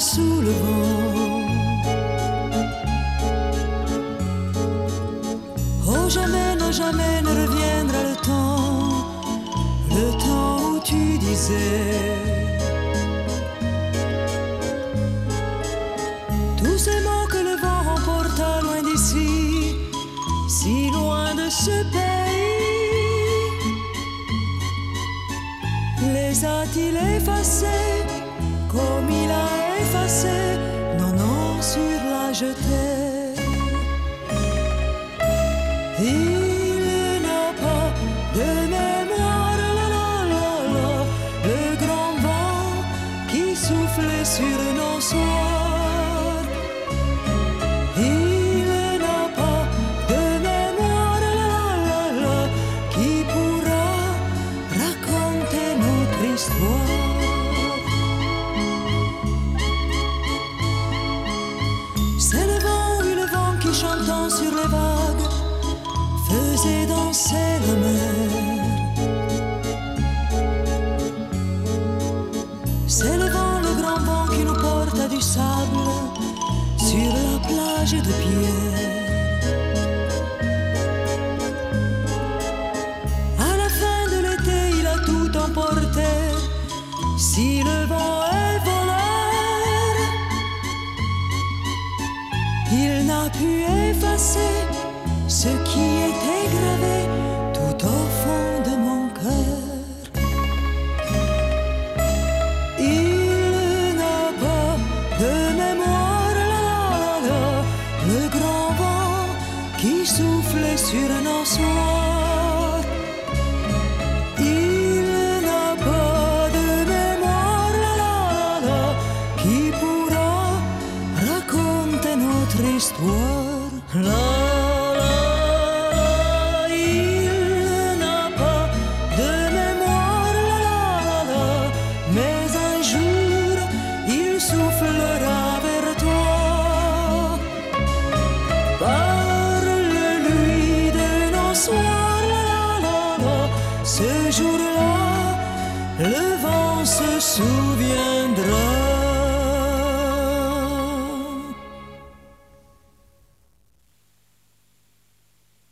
sous le vent. Oh jamais, non jamais ne reviendra le temps, le temps où tu disais. Tous ces mots que le vent emporta loin d'ici, si loin de ce pays, les a-t-il effacés? Nos noms sur la jetée? Il n'a pas de mémoire, la, la, la, la, le grand vent qui soufflait sur nos soirs. Il n'a pas de mémoire, qui pourra raconter notre histoire. Faisait danser la mer. C'est le vent, le grand vent qui nous porte du sable sur la plage de pierre. À la fin de l'été, il a tout emporté. Si le vent est voleur, il n'a pu effacer ce qui était gravé tout au fond de mon cœur. Il n'a pas de mémoire, la, le grand vent qui soufflait sur nos soirs. Il n'a pas de mémoire, qui pourra raconter notre histoire. le vent se souviendra.